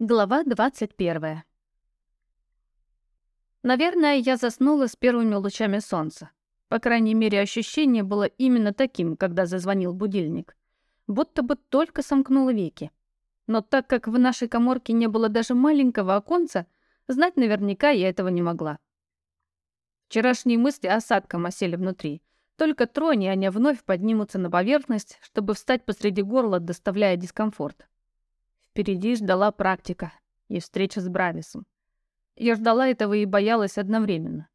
Глава 21. Наверное, я заснула с первыми лучами солнца. По крайней мере, ощущение было именно таким, когда зазвонил будильник. Будто бы только сомкнула веки. Но так как в нашей коморке не было даже маленького оконца, знать наверняка я этого не могла. Вчерашние мысли осадком осели внутри. Только трони они вновь поднимутся на поверхность, чтобы встать посреди горла, доставляя дискомфорт. Впереди ждала практика и встреча с Брависом. Я ждала этого и боялась одновременно.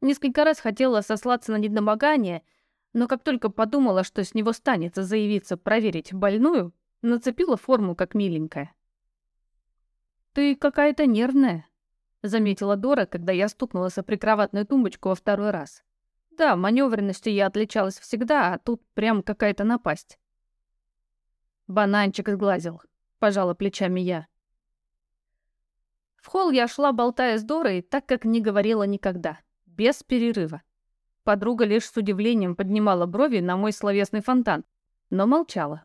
Несколько раз хотела сослаться на недомогание, но как только подумала, что с него станется заявиться проверить больную, нацепила форму как миленькая. «Ты какая-то нервная», — заметила Дора, когда я стукнула о прикроватную тумбочку во второй раз. Да, маневренностью я отличалась всегда, а тут прям какая-то напасть. Бананчик сглазил пожала плечами я. В холл я шла, болтая с Дорой, так как не говорила никогда, без перерыва. Подруга лишь с удивлением поднимала брови на мой словесный фонтан, но молчала.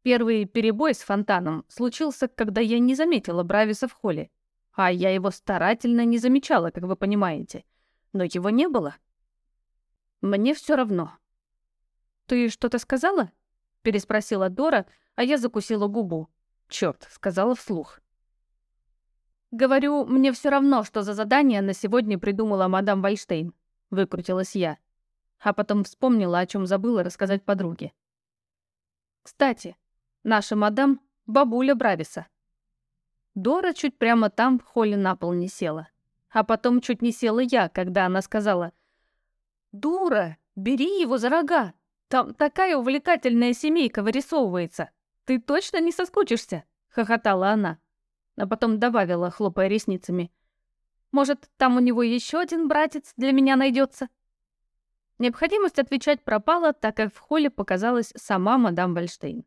Первый перебой с фонтаном случился, когда я не заметила Брависа в холле. А я его старательно не замечала, как вы понимаете. Но его не было. Мне все равно. «Ты что-то сказала?» — переспросила Дора, а я закусила губу. Черт, сказала вслух. «Говорю, мне все равно, что за задание на сегодня придумала мадам Вайштейн», — выкрутилась я. А потом вспомнила, о чем забыла рассказать подруге. «Кстати, наша мадам — бабуля Брависа». Дора чуть прямо там в холле на пол не села. А потом чуть не села я, когда она сказала «Дура, бери его за рога, там такая увлекательная семейка вырисовывается». «Ты точно не соскучишься?» — хохотала она. А потом добавила, хлопая ресницами. «Может, там у него еще один братец для меня найдется?» Необходимость отвечать пропала, так как в холле показалась сама мадам Вальштейн.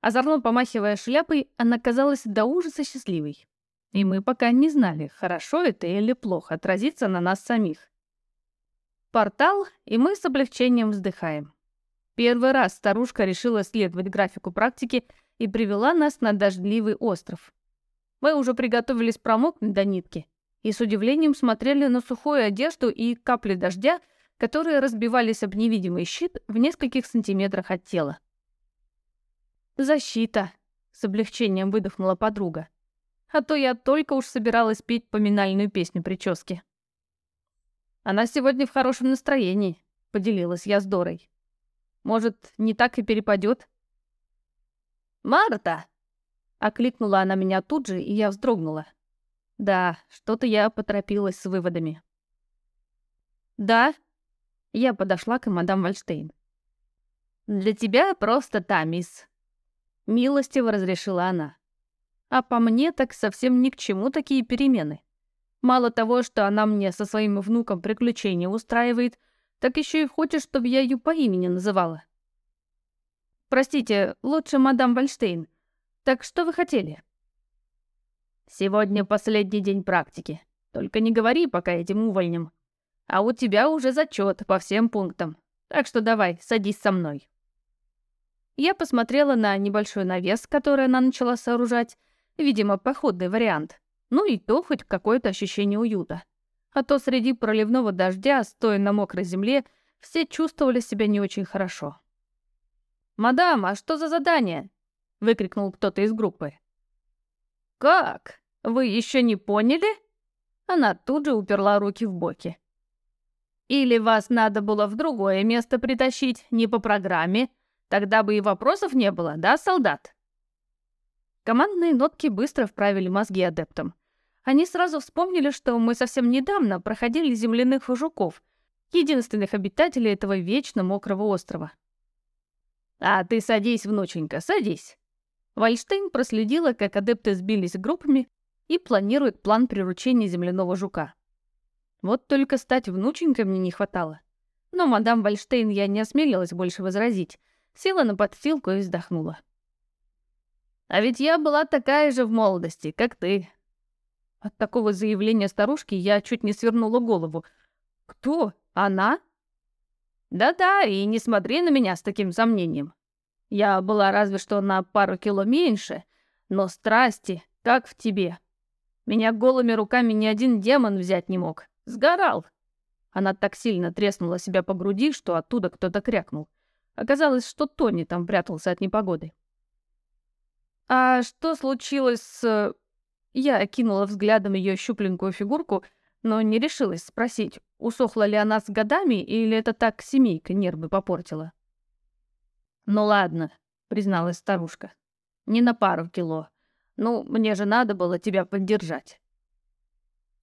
Озорно помахивая шляпой, она казалась до ужаса счастливой. И мы пока не знали, хорошо это или плохо отразится на нас самих. Портал, и мы с облегчением вздыхаем. Первый раз старушка решила следовать графику практики и привела нас на дождливый остров. Мы уже приготовились промокнуть до нитки и с удивлением смотрели на сухую одежду и капли дождя, которые разбивались об невидимый щит в нескольких сантиметрах от тела. «Защита!» — с облегчением выдохнула подруга. А то я только уж собиралась петь поминальную песню прически. «Она сегодня в хорошем настроении», — поделилась я с Дорой. Может, не так и перепадет? «Марта!» — окликнула она меня тут же, и я вздрогнула. Да, что-то я поторопилась с выводами. «Да?» — я подошла к мадам Вальштейн. «Для тебя просто та, мисс», — милостиво разрешила она. А по мне так совсем ни к чему такие перемены. Мало того, что она мне со своим внуком приключения устраивает, так еще и хочет, чтобы я ее по имени называла. Простите, лучше мадам Вальштейн. Так что вы хотели? Сегодня последний день практики. Только не говори пока этим увольнем. А у тебя уже зачет по всем пунктам. Так что давай, садись со мной. Я посмотрела на небольшой навес, который она начала сооружать. Видимо, походный вариант. Ну и то хоть какое-то ощущение уюта а то среди проливного дождя, стоя на мокрой земле, все чувствовали себя не очень хорошо. «Мадам, а что за задание?» — выкрикнул кто-то из группы. «Как? Вы еще не поняли?» Она тут же уперла руки в боки. «Или вас надо было в другое место притащить, не по программе? Тогда бы и вопросов не было, да, солдат?» Командные нотки быстро вправили мозги адептам. Они сразу вспомнили, что мы совсем недавно проходили земляных жуков, единственных обитателей этого вечно мокрого острова. «А ты садись, внученька, садись!» Вальштейн проследила, как адепты сбились группами и планирует план приручения земляного жука. Вот только стать внученькой мне не хватало. Но мадам Вальштейн я не осмелилась больше возразить, села на подстилку и вздохнула. «А ведь я была такая же в молодости, как ты, от такого заявления старушки я чуть не свернула голову. «Кто? Она?» «Да-да, и не смотри на меня с таким сомнением. Я была разве что на пару кило меньше, но страсти, как в тебе. Меня голыми руками ни один демон взять не мог. Сгорал. Она так сильно треснула себя по груди, что оттуда кто-то крякнул. Оказалось, что Тони там прятался от непогоды. «А что случилось с...» Я окинула взглядом ее щупленькую фигурку, но не решилась спросить, усохла ли она с годами или это так семейка нервы попортила. «Ну ладно», — призналась старушка. «Не на пару кило. Ну, мне же надо было тебя поддержать».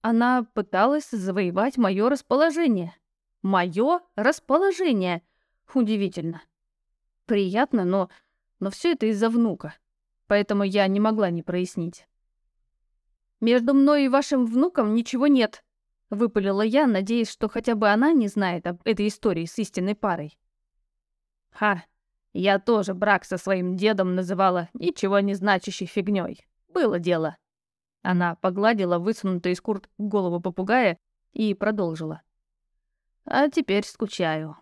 Она пыталась завоевать мое расположение. Мое расположение. Удивительно. Приятно, но... Но все это из-за внука. Поэтому я не могла не прояснить. «Между мной и вашим внуком ничего нет», — выпалила я, надеясь, что хотя бы она не знает об этой истории с истинной парой. «Ха, я тоже брак со своим дедом называла ничего не значащей фигней. Было дело». Она погладила высунутую из курт голову попугая и продолжила. «А теперь скучаю».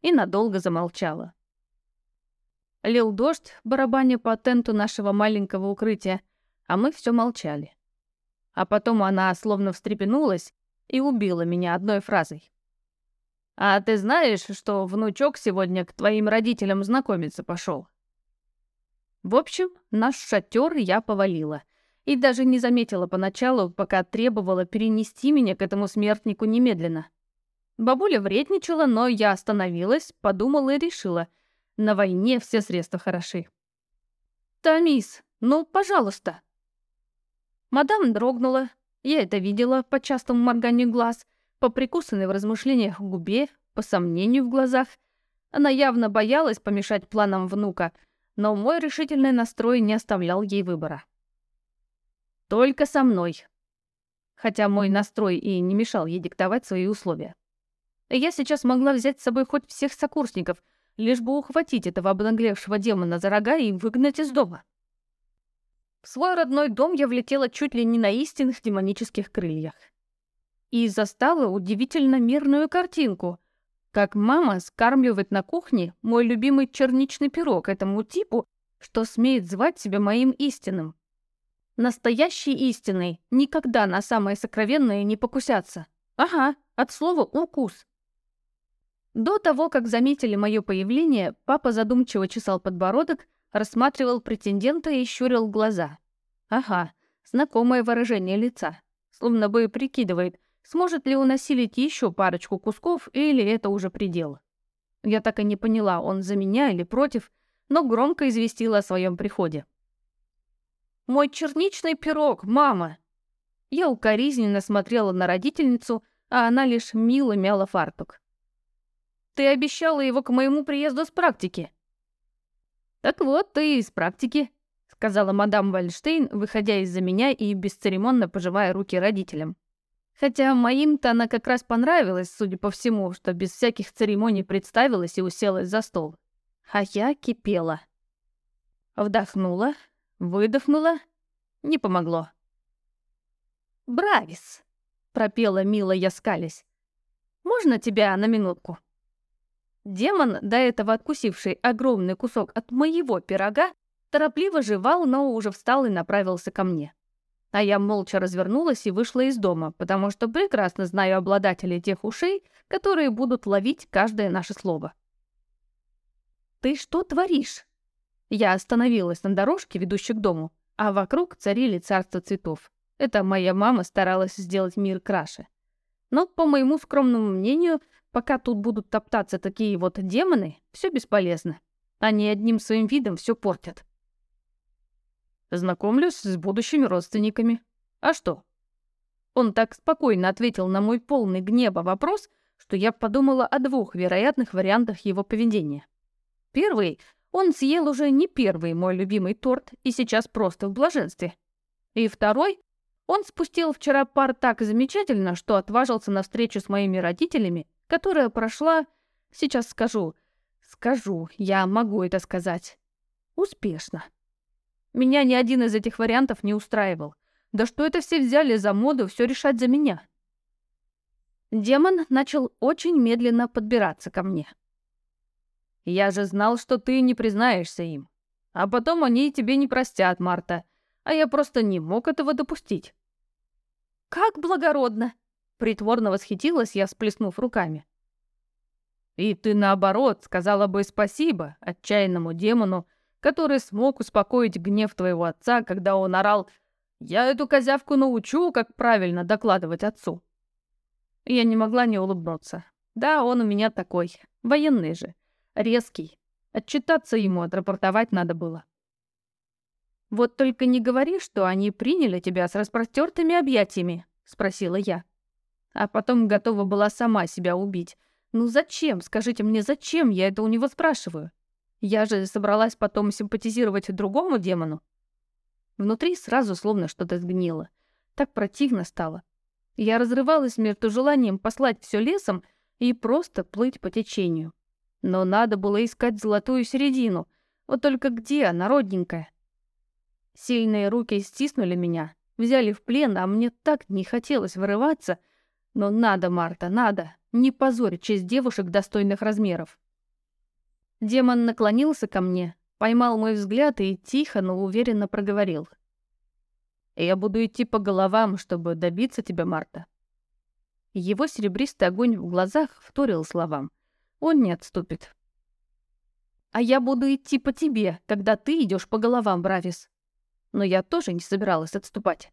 И надолго замолчала. Лил дождь, барабаня по тенту нашего маленького укрытия, а мы все молчали. А потом она словно встрепенулась и убила меня одной фразой. «А ты знаешь, что внучок сегодня к твоим родителям знакомиться пошел? В общем, наш шатер я повалила. И даже не заметила поначалу, пока требовала перенести меня к этому смертнику немедленно. Бабуля вредничала, но я остановилась, подумала и решила. На войне все средства хороши. «Тамис, ну, пожалуйста!» Мадам дрогнула. Я это видела по частому морганию глаз — по прикусанной в размышлениях губе, по сомнению в глазах. Она явно боялась помешать планам внука, но мой решительный настрой не оставлял ей выбора. «Только со мной», хотя мой настрой и не мешал ей диктовать свои условия. Я сейчас могла взять с собой хоть всех сокурсников, лишь бы ухватить этого обнаглевшего демона за рога и выгнать из дома. В свой родной дом я влетела чуть ли не на истинных демонических крыльях и застала удивительно мирную картинку, как мама скармливает на кухне мой любимый черничный пирог этому типу, что смеет звать себя моим истинным. Настоящие истины никогда на самое сокровенное не покусятся. Ага, от слова «укус». До того, как заметили мое появление, папа задумчиво чесал подбородок, рассматривал претендента и щурил глаза. Ага, знакомое выражение лица. Словно бы прикидывает, Сможет ли он осилить еще парочку кусков, или это уже предел? Я так и не поняла, он за меня или против, но громко известила о своем приходе. «Мой черничный пирог, мама!» Я укоризненно смотрела на родительницу, а она лишь мило мяла фартук. «Ты обещала его к моему приезду с практики». «Так вот, ты из практики», — сказала мадам Вальштейн, выходя из-за меня и бесцеремонно пожимая руки родителям. Хотя моим-то она как раз понравилась, судя по всему, что без всяких церемоний представилась и уселась за стол. А я кипела. Вдохнула, выдохнула. Не помогло. «Бравис!» — пропела мило я скались. «Можно тебя на минутку?» Демон, до этого откусивший огромный кусок от моего пирога, торопливо жевал, но уже встал и направился ко мне. А я молча развернулась и вышла из дома, потому что прекрасно знаю обладателей тех ушей, которые будут ловить каждое наше слово. «Ты что творишь?» Я остановилась на дорожке, ведущей к дому, а вокруг царили царства цветов. Это моя мама старалась сделать мир краше. Но, по моему скромному мнению, пока тут будут топтаться такие вот демоны, все бесполезно. Они одним своим видом все портят. Знакомлюсь с будущими родственниками. А что? Он так спокойно ответил на мой полный гнева вопрос, что я подумала о двух вероятных вариантах его поведения. Первый — он съел уже не первый мой любимый торт и сейчас просто в блаженстве. И второй — он спустил вчера пар так замечательно, что отважился на встречу с моими родителями, которая прошла... Сейчас скажу. Скажу, я могу это сказать. Успешно. Меня ни один из этих вариантов не устраивал. Да что это все взяли за моду все решать за меня? Демон начал очень медленно подбираться ко мне. «Я же знал, что ты не признаешься им. А потом они тебе не простят, Марта. а я просто не мог этого допустить. «Как благородно!» — притворно восхитилась я, сплеснув руками. «И ты, наоборот, сказала бы спасибо отчаянному демону, который смог успокоить гнев твоего отца, когда он орал «Я эту козявку научу, как правильно докладывать отцу». Я не могла не улыбнуться. Да, он у меня такой, военный же, резкий. Отчитаться ему, отрапортовать надо было. «Вот только не говори, что они приняли тебя с распростертыми объятиями», — спросила я. А потом готова была сама себя убить. «Ну зачем, скажите мне, зачем я это у него спрашиваю? Я же собралась потом симпатизировать другому демону». Внутри сразу словно что-то сгнило. Так противно стало. Я разрывалась между желанием послать все лесом и просто плыть по течению. Но надо было искать золотую середину. Вот только где она, родненькая? Сильные руки стиснули меня, взяли в плен, а мне так не хотелось вырываться. Но надо, Марта, надо. Не позорь честь девушек достойных размеров. Демон наклонился ко мне, поймал мой взгляд и тихо, но уверенно проговорил. «Я буду идти по головам, чтобы добиться тебя, Марта». Его серебристый огонь в глазах вторил словам. Он не отступит. «А я буду идти по тебе, когда ты идешь по головам, Бравис», но я тоже не собиралась отступать.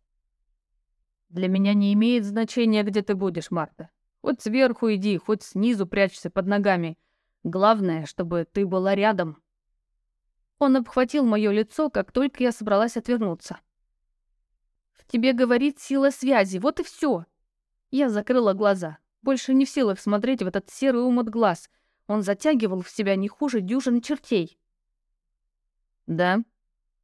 «Для меня не имеет значения, где ты будешь, Марта. Хоть сверху иди, хоть снизу прячься под ногами. Главное, чтобы ты была рядом». Он обхватил мое лицо, как только я собралась отвернуться. «В тебе говорит сила связи, вот и все. Я закрыла глаза, больше не в силах смотреть в этот серый умот глаз. Он затягивал в себя не хуже дюжины чертей. «Да?»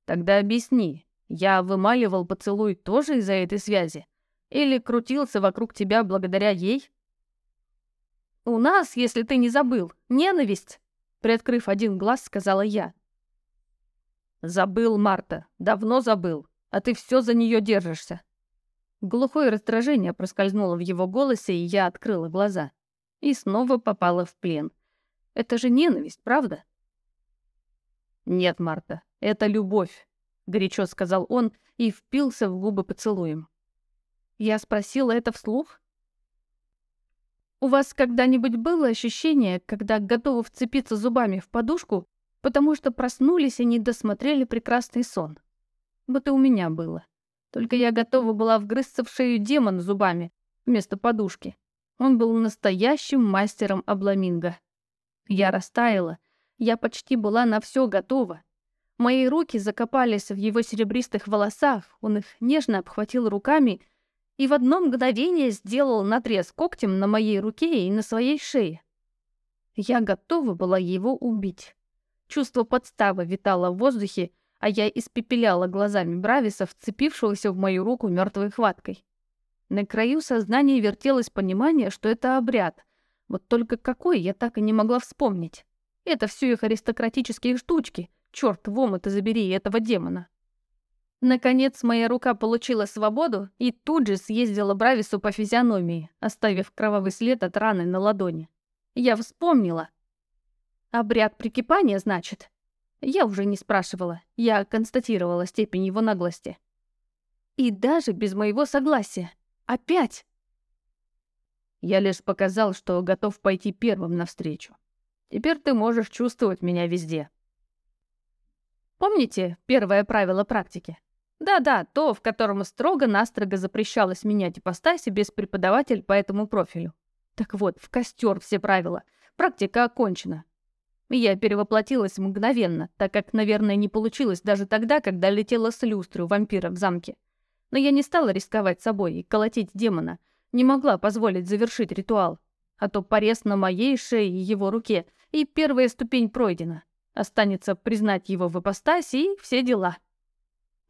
Тогда объясни, я вымаливал поцелуй тоже из-за этой связи? Или крутился вокруг тебя благодаря ей? У нас, если ты не забыл, ненависть, приоткрыв один глаз, сказала я. Забыл, Марта, давно забыл, а ты все за нее держишься. Глухое раздражение проскользнуло в его голосе, и я открыла глаза. И снова попала в плен. Это же ненависть, правда? Нет, Марта, «Это любовь», — горячо сказал он и впился в губы поцелуем. Я спросила это вслух. «У вас когда-нибудь было ощущение, когда готовы вцепиться зубами в подушку, потому что проснулись и не досмотрели прекрасный сон? Вот и у меня было. Только я готова была вгрызться в шею демона зубами вместо подушки. Он был настоящим мастером обламинго. Я растаяла, я почти была на все готова, Мои руки закопались в его серебристых волосах, он их нежно обхватил руками и в одно мгновение сделал надрез когтем на моей руке и на своей шее. Я готова была его убить. Чувство подставы витало в воздухе, а я испепеляла глазами Брависа, вцепившегося в мою руку мертвой хваткой. На краю сознания вертелось понимание, что это обряд. Вот только какой я так и не могла вспомнить. Это все их аристократические штучки — Черт, в и забери этого демона. Наконец, моя рука получила свободу и тут же съездила Бравису по физиономии, оставив кровавый след от раны на ладони. Я вспомнила. Обряд прикипания, значит? Я уже не спрашивала, я констатировала степень его наглости. И даже без моего согласия. Опять! Я лишь показал, что готов пойти первым навстречу. Теперь ты можешь чувствовать меня везде. Помните первое правило практики? Да-да, то, в котором строго-настрого запрещалось менять ипостаси без преподавателя по этому профилю. Так вот, в костер все правила. Практика окончена. Я перевоплотилась мгновенно, так как, наверное, не получилось даже тогда, когда летела с люстры у вампира в замке. Но я не стала рисковать собой и колотить демона. Не могла позволить завершить ритуал. А то порез на моей шее и его руке, и первая ступень пройдена. Останется признать его в ипостаси и все дела.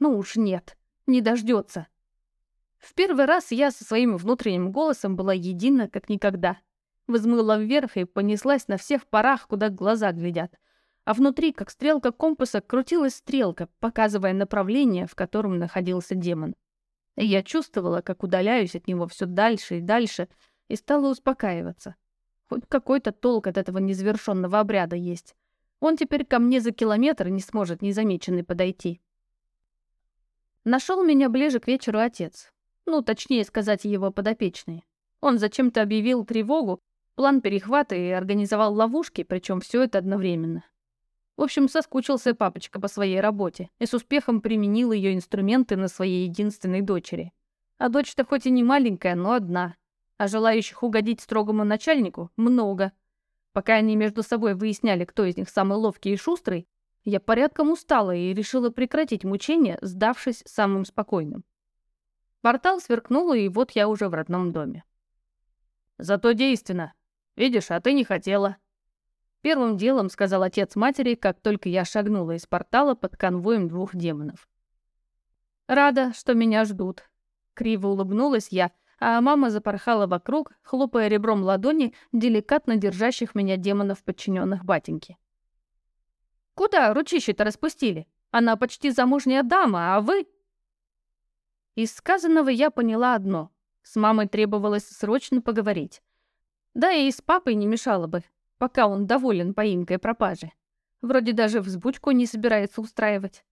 Ну уж нет, не дождется. В первый раз я со своим внутренним голосом была едина, как никогда. Взмыла вверх и понеслась на всех парах, куда глаза глядят. А внутри, как стрелка компаса, крутилась стрелка, показывая направление, в котором находился демон. И я чувствовала, как удаляюсь от него все дальше и дальше, и стала успокаиваться. Хоть какой-то толк от этого незавершенного обряда есть. Он теперь ко мне за километр не сможет незамеченный подойти. Нашел меня ближе к вечеру отец. Ну, точнее сказать, его подопечные. Он зачем-то объявил тревогу, план перехвата и организовал ловушки, причем все это одновременно. В общем, соскучился папочка по своей работе и с успехом применил ее инструменты на своей единственной дочери. А дочь-то хоть и не маленькая, но одна. А желающих угодить строгому начальнику много. Пока они между собой выясняли, кто из них самый ловкий и шустрый, я порядком устала и решила прекратить мучения, сдавшись самым спокойным. Портал сверкнул, и вот я уже в родном доме. «Зато действенно. Видишь, а ты не хотела», Первым делом сказал отец матери, как только я шагнула из портала под конвоем двух демонов. «Рада, что меня ждут». Криво улыбнулась я, а мама запорхала вокруг, хлопая ребром ладони деликатно держащих меня демонов подчиненных батеньки. «Куда ручище-то распустили? Она почти замужняя дама, а вы...» Из сказанного я поняла одно. С мамой требовалось срочно поговорить. Да и с папой не мешало бы, пока он доволен поимкой пропажи. Вроде даже взбучку не собирается устраивать.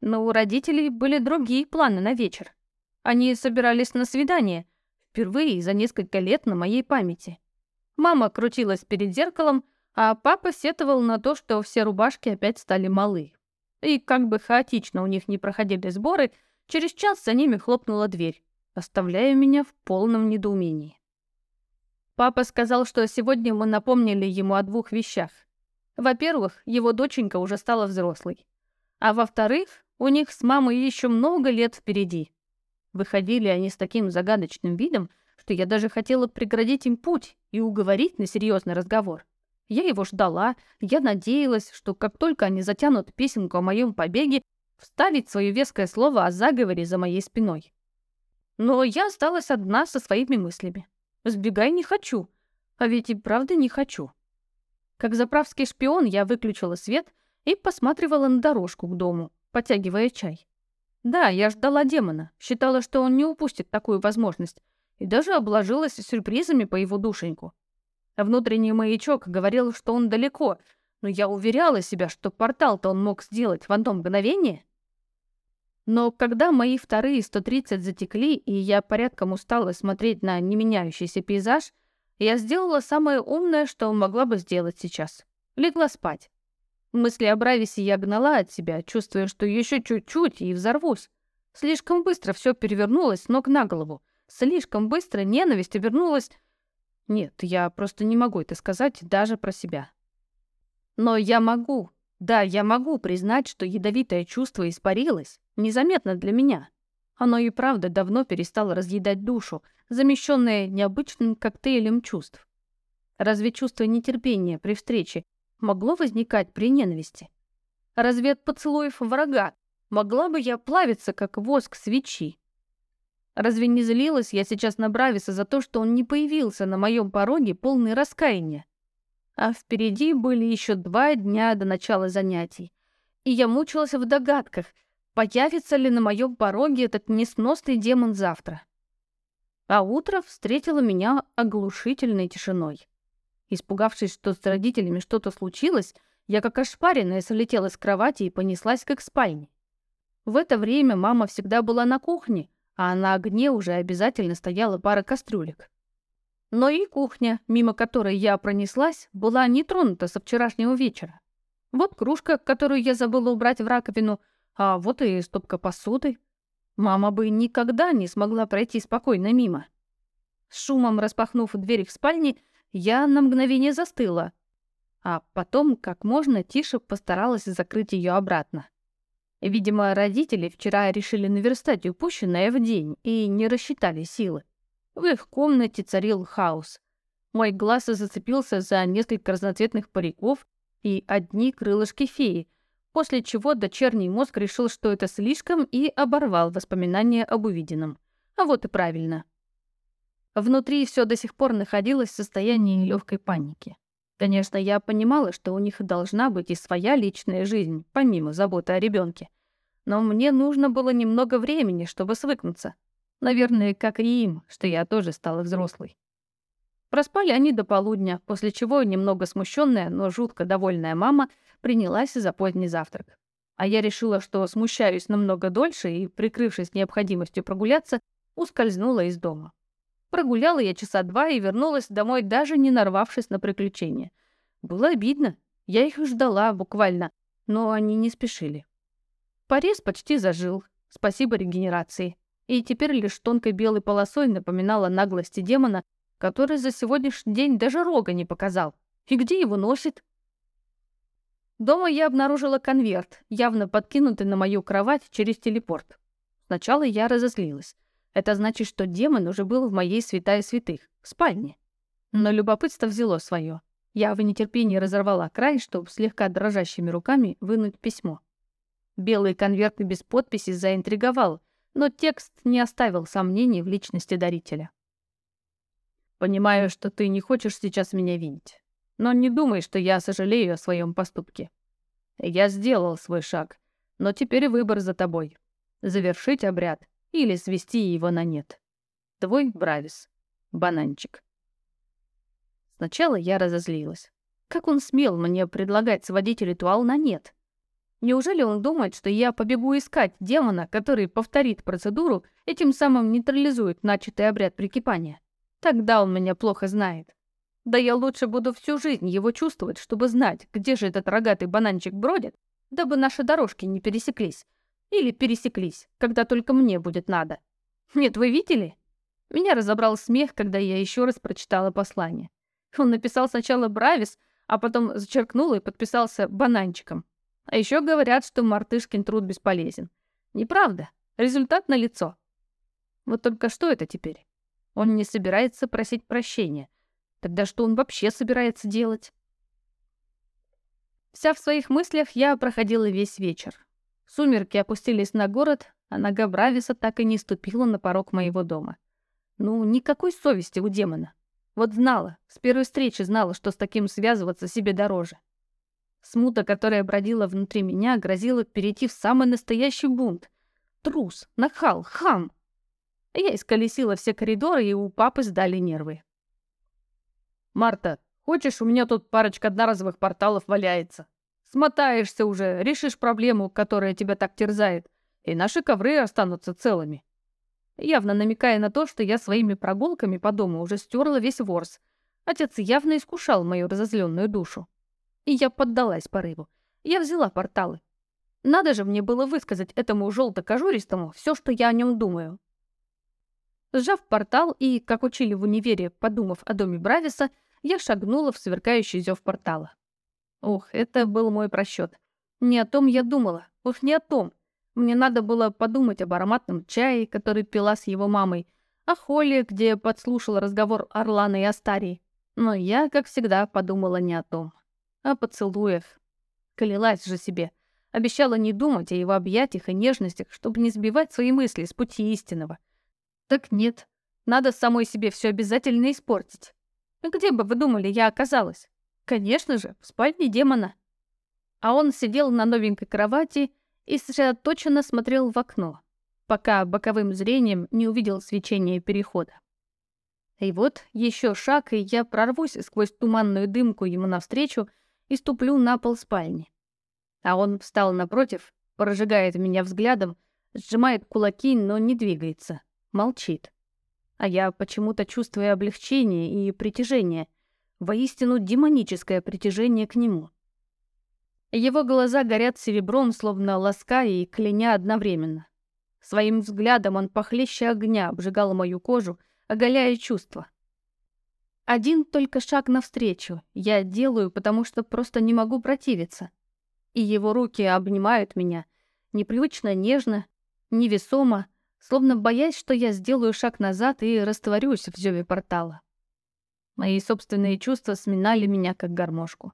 Но у родителей были другие планы на вечер. Они собирались на свидание, впервые за несколько лет на моей памяти. Мама крутилась перед зеркалом, а папа сетовал на то, что все рубашки опять стали малы. И как бы хаотично у них не проходили сборы, через час за ними хлопнула дверь, оставляя меня в полном недоумении. Папа сказал, что сегодня мы напомнили ему о двух вещах. Во-первых, его доченька уже стала взрослой. А во-вторых, у них с мамой еще много лет впереди. Выходили они с таким загадочным видом, что я даже хотела преградить им путь и уговорить на серьезный разговор. Я его ждала, я надеялась, что как только они затянут песенку о моем побеге, вставить свое веское слово о заговоре за моей спиной. Но я осталась одна со своими мыслями. Сбегай не хочу. А ведь и правда не хочу. Как заправский шпион я выключила свет и посматривала на дорожку к дому, потягивая чай. Да, я ждала демона, считала, что он не упустит такую возможность, и даже обложилась сюрпризами по его душеньку. Внутренний маячок говорил, что он далеко, но я уверяла себя, что портал-то он мог сделать в одно мгновение. Но когда мои вторые 130 затекли, и я порядком устала смотреть на неменяющийся пейзаж, я сделала самое умное, что могла бы сделать сейчас. Легла спать. Мысли о Брависе я гнала от себя, чувствуя, что еще чуть-чуть и взорвусь. Слишком быстро все перевернулось ног на голову. Слишком быстро ненависть вернулась... Нет, я просто не могу это сказать даже про себя. Но я могу, да, я могу признать, что ядовитое чувство испарилось, незаметно для меня. Оно и правда давно перестало разъедать душу, замещенное необычным коктейлем чувств. Разве чувство нетерпения при встрече могло возникать при ненависти? Разве от поцелуев врага могла бы я плавиться, как воск свечи? Разве не злилась я сейчас на Брависа за то, что он не появился на моем пороге полный раскаяния? А впереди были еще два дня до начала занятий. И я мучилась в догадках, появится ли на моем пороге этот несносный демон завтра. А утро встретило меня оглушительной тишиной. Испугавшись, что с родителями что-то случилось, я как ошпаренная слетела с кровати и понеслась к их спальне. В это время мама всегда была на кухне, а на огне уже обязательно стояла пара кастрюлек. Но и кухня, мимо которой я пронеслась, была не тронута со вчерашнего вечера. Вот кружка, которую я забыла убрать в раковину, а вот и стопка посуды. Мама бы никогда не смогла пройти спокойно мимо. С шумом распахнув дверь в спальне, я на мгновение застыла, а потом как можно тише постаралась закрыть ее обратно. Видимо, родители вчера решили наверстать упущенное в день и не рассчитали силы. В их комнате царил хаос. Мой глаз зацепился за несколько разноцветных париков и одни крылышки феи, после чего дочерний мозг решил, что это слишком, и оборвал воспоминания об увиденном. А вот и правильно. Внутри все до сих пор находилось в состоянии легкой паники. Конечно, я понимала, что у них должна быть и своя личная жизнь, помимо заботы о ребенке. Но мне нужно было немного времени, чтобы свыкнуться. Наверное, как и им, что я тоже стала взрослой. Проспали они до полудня, после чего немного смущенная, но жутко довольная мама принялась за поздний завтрак. А я решила, что смущаюсь намного дольше и, прикрывшись необходимостью прогуляться, ускользнула из дома. Прогуляла я часа два и вернулась домой, даже не нарвавшись на приключения. Было обидно. Я их ждала буквально, но они не спешили. Порез почти зажил, спасибо регенерации, и теперь лишь тонкой белой полосой напоминала наглости демона, который за сегодняшний день даже рога не показал. И где его носит? Дома я обнаружила конверт, явно подкинутый на мою кровать через телепорт. Сначала я разозлилась. Это значит, что демон уже был в моей святая святых, в спальне. Но любопытство взяло свое. Я в нетерпении разорвала край, чтобы слегка дрожащими руками вынуть письмо. Белый конверт без подписи заинтриговал, но текст не оставил сомнений в личности дарителя. «Понимаю, что ты не хочешь сейчас меня видеть, но не думай, что я сожалею о своем поступке. Я сделал свой шаг, но теперь выбор за тобой. Завершить обряд или свести его на нет. Твой Бравис. Бананчик». Сначала я разозлилась. Как он смел мне предлагать сводить ритуал на нет? Неужели он думает, что я побегу искать демона, который повторит процедуру и тем самым нейтрализует начатый обряд прикипания? Тогда он меня плохо знает. Да я лучше буду всю жизнь его чувствовать, чтобы знать, где же этот рогатый бананчик бродит, дабы наши дорожки не пересеклись. Или пересеклись, когда только мне будет надо. Нет, вы видели? Меня разобрал смех, когда я еще раз прочитала послание. Он написал сначала «Бравис», а потом зачеркнул и подписался «бананчиком». А еще говорят, что мартышкин труд бесполезен. Неправда. Результат налицо. Вот только что это теперь? Он не собирается просить прощения. Тогда что он вообще собирается делать? Вся в своих мыслях я проходила весь вечер. Сумерки опустились на город, а нога Брависа так и не ступила на порог моего дома. Ну, никакой совести у демона. Вот знала, с первой встречи знала, что с таким связываться себе дороже. Смута, которая бродила внутри меня, грозила перейти в самый настоящий бунт. Трус, нахал, хам. Я исколесила все коридоры, и у папы сдали нервы. «Марта, хочешь, у меня тут парочка одноразовых порталов валяется? Смотаешься уже, решишь проблему, которая тебя так терзает, и наши ковры останутся целыми». Явно намекая на то, что я своими прогулками по дому уже стерла весь ворс. Отец явно искушал мою разозленную душу. И я поддалась порыву. Я взяла порталы. Надо же мне было высказать этому желто-кожуристому все, что я о нем думаю. Сжав портал и, как учили в универе, подумав о доме Брависа, я шагнула в сверкающий зев портала. Ух, это был мой просчет. Не о том я думала, уж не о том. Мне надо было подумать об ароматном чае, который пила с его мамой, о холле, где подслушала разговор Орлана и Астарии. Но я, как всегда, подумала не о том а поцелуев. Клялась же себе. Обещала не думать о его объятиях и нежностях, чтобы не сбивать свои мысли с пути истинного. Так нет, надо самой себе все обязательно испортить. Где бы вы думали, я оказалась? Конечно же, в спальне демона. А он сидел на новенькой кровати и сосредоточенно смотрел в окно, пока боковым зрением не увидел свечение перехода. И вот еще шаг, и я прорвусь сквозь туманную дымку ему навстречу, и ступлю на пол спальни. А он встал напротив, прожигает меня взглядом, сжимает кулаки, но не двигается, молчит. А я почему-то чувствую облегчение и притяжение, воистину демоническое притяжение к нему. Его глаза горят серебром, словно лаская и кляня одновременно. Своим взглядом он похлеще огня обжигал мою кожу, оголяя чувства. Один только шаг навстречу я делаю, потому что просто не могу противиться. И его руки обнимают меня, непривычно нежно, невесомо, словно боясь, что я сделаю шаг назад и растворюсь в зёве портала. Мои собственные чувства сминали меня, как гармошку.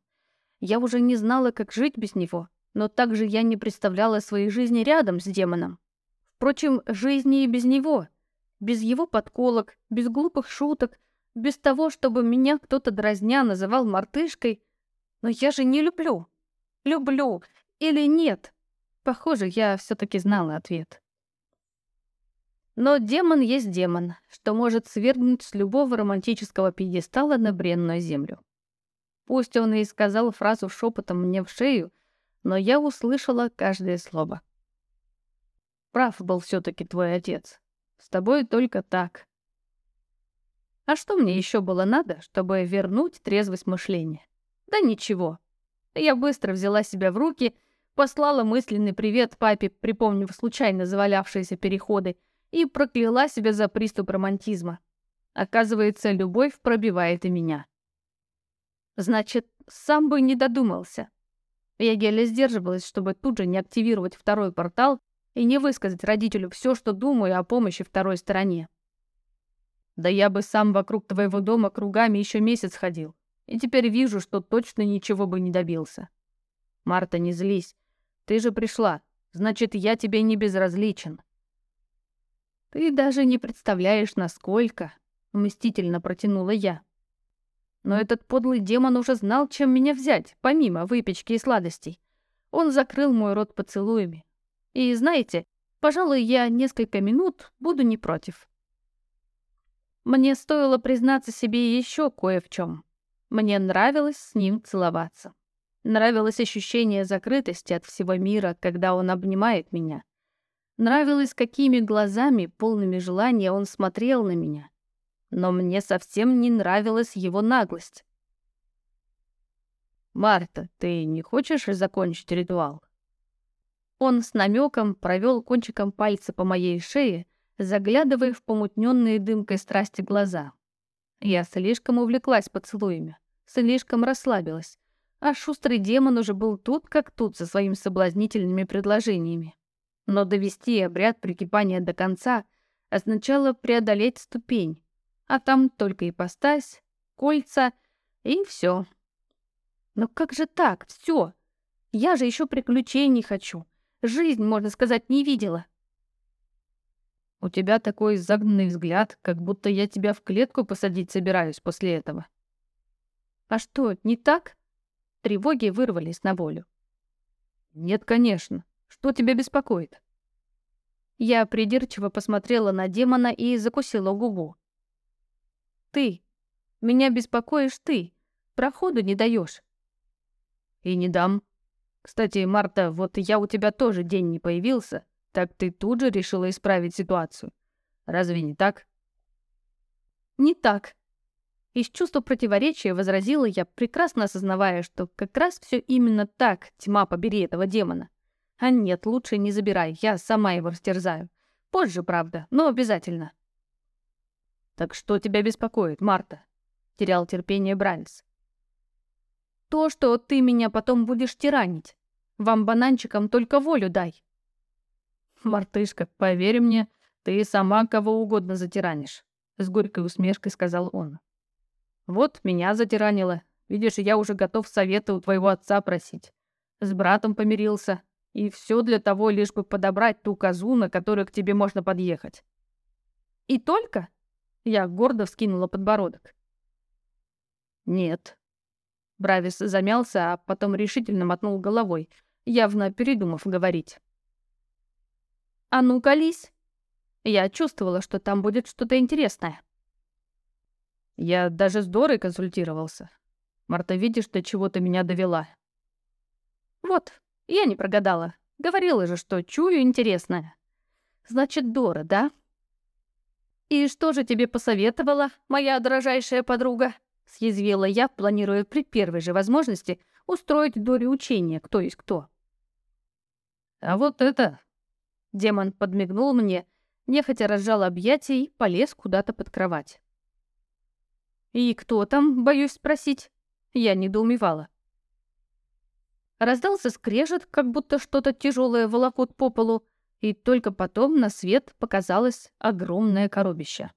Я уже не знала, как жить без него, но также я не представляла своей жизни рядом с демоном. Впрочем, жизни и без него. Без его подколок, без глупых шуток — без того, чтобы меня кто-то дразня называл мартышкой. Но я же не люблю. Люблю или нет? Похоже, я все таки знала ответ. Но демон есть демон, что может свергнуть с любого романтического пьедестала на бренную землю. Пусть он и сказал фразу шепотом мне в шею, но я услышала каждое слово. Прав был все-таки твой отец. С тобой только так. А что мне еще было надо, чтобы вернуть трезвость мышления? Да ничего. Я быстро взяла себя в руки, послала мысленный привет папе, припомнив случайно завалявшиеся переходы, и прокляла себя за приступ романтизма. Оказывается, любовь пробивает и меня. Значит, сам бы не додумался. Я еле сдерживалась, чтобы тут же не активировать второй портал и не высказать родителю все, что думаю о помощи второй стороне. Да я бы сам вокруг твоего дома кругами еще месяц ходил, и теперь вижу, что точно ничего бы не добился. Марта, не злись. Ты же пришла, значит, я тебе не безразличен. Ты даже не представляешь, насколько, мстительно протянула я. Но этот подлый демон уже знал, чем меня взять, помимо выпечки и сладостей. Он закрыл мой рот поцелуями. И знаете, пожалуй, я несколько минут буду не против. Мне стоило признаться себе еще кое в чем. Мне нравилось с ним целоваться. Нравилось ощущение закрытости от всего мира, когда он обнимает меня. Нравилось, какими глазами, полными желания, он смотрел на меня. Но мне совсем не нравилась его наглость. «Марта, ты не хочешь закончить ритуал?» Он с намеком провел кончиком пальца по моей шее, заглядывая в помутненные дымкой страсти глаза. Я слишком увлеклась поцелуями, слишком расслабилась, а шустрый демон уже был тут как тут со своими соблазнительными предложениями. Но довести обряд прикипания до конца означало преодолеть ступень, а там только ипостась, кольца и все. Но как же так, все? Я же еще приключений хочу. Жизнь, можно сказать, не видела. У тебя такой загнанный взгляд, как будто я тебя в клетку посадить собираюсь после этого. А что, не так? Тревоги вырвались на волю. Нет, конечно. Что тебя беспокоит? Я придирчиво посмотрела на демона и закусила губу. Ты. Меня беспокоишь ты. Проходу не даешь. И не дам. Кстати, Марта, вот я у тебя тоже день не появился, так ты тут же решила исправить ситуацию. Разве не так? Не так. Из чувства противоречия возразила я, прекрасно осознавая, что как раз все именно так, тьма побери этого демона. А нет, лучше не забирай, я сама его растерзаю. Позже, правда, но обязательно. Так что тебя беспокоит, Марта? Терял терпение Брайнс. То, что ты меня потом будешь тиранить. Вам, бананчикам, только волю дай. «Мартышка, поверь мне, ты сама кого угодно затиранишь», — с горькой усмешкой сказал он. «Вот меня затиранило. Видишь, я уже готов совета у твоего отца просить. С братом помирился. И все для того, лишь бы подобрать ту козу, на которую к тебе можно подъехать». «И только?» — я гордо вскинула подбородок. «Нет». Бравис замялся, а потом решительно мотнул головой, явно передумав говорить. «А ну, колись!» Я чувствовала, что там будет что-то интересное. Я даже с Дорой консультировался. Марта, видишь, до чего ты меня довела. Вот, я не прогадала. Говорила же, что чую интересное. Значит, Дора, да? И что же тебе посоветовала, моя дорожайшая подруга? Съязвила я, планируя при первой же возможности устроить Доре учение, кто есть кто. А вот это Демон подмигнул мне, нехотя разжал объятия и полез куда-то под кровать. «И кто там, боюсь спросить?» Я недоумевала. Раздался скрежет, как будто что-то тяжелое волокут по полу, и только потом на свет показалось огромное коробище.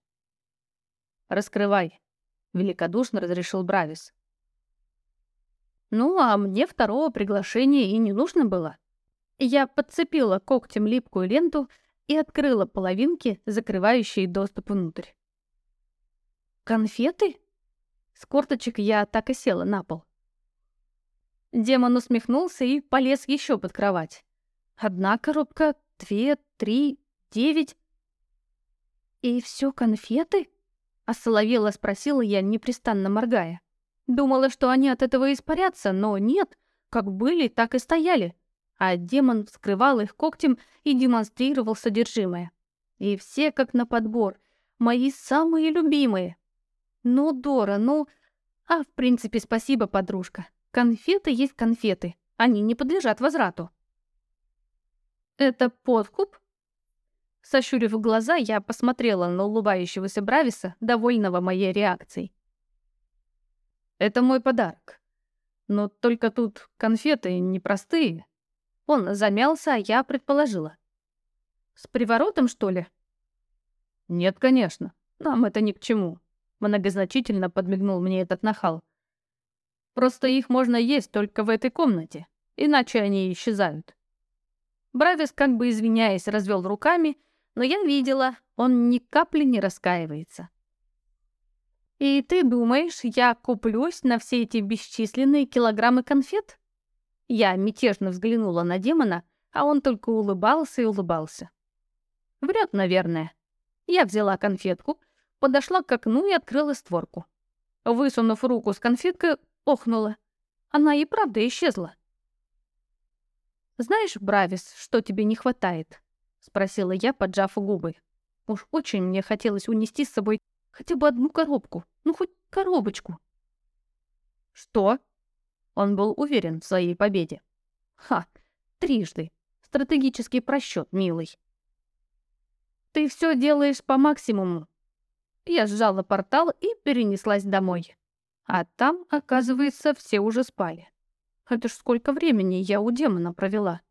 «Раскрывай», — великодушно разрешил Бравис. Ну, а мне второго приглашения и не нужно было. Я подцепила когтем липкую ленту и открыла половинки, закрывающие доступ внутрь. «Конфеты?» С корточек я так и села на пол. Демон усмехнулся и полез еще под кровать. Одна коробка, две, три, девять. «И все конфеты?» — осоловела спросила я, непрестанно моргая. Думала, что они от этого испарятся, но нет, как были, так и стояли, а демон вскрывал их когтем и демонстрировал содержимое. И все как на подбор, мои самые любимые. Ну, Дора, ну... А, в принципе, спасибо, подружка. Конфеты есть конфеты, они не подлежат возврату. Это подкуп? Сощурив глаза, я посмотрела на улыбающегося Брависа, довольного моей реакцией. Это мой подарок. Но только тут конфеты непростые. Он замялся, а я предположила. С приворотом, что ли? Нет, конечно. Нам это ни к чему. Многозначительно подмигнул мне этот нахал. Просто их можно есть только в этой комнате, иначе они исчезают. Бравис, как бы извиняясь, развел руками, но я видела, он ни капли не раскаивается. «И ты думаешь, я куплюсь на все эти бесчисленные килограммы конфет?» Я мятежно взглянула на демона, а он только улыбался и улыбался. Вряд, наверное. Я взяла конфетку, подошла к окну и открыла створку. Высунув руку с конфеткой, охнула. Она и правда исчезла. «Знаешь, Бравис, что тебе не хватает?» — спросила я, поджав губы. Уж очень мне хотелось унести с собой хотя бы одну коробку, ну хоть коробочку. «Что?» Он был уверен в своей победе. «Ха, трижды. Стратегический просчет, милый». «Ты все делаешь по максимуму». Я сжала портал и перенеслась домой. А там, оказывается, все уже спали. Это ж сколько времени я у демона провела.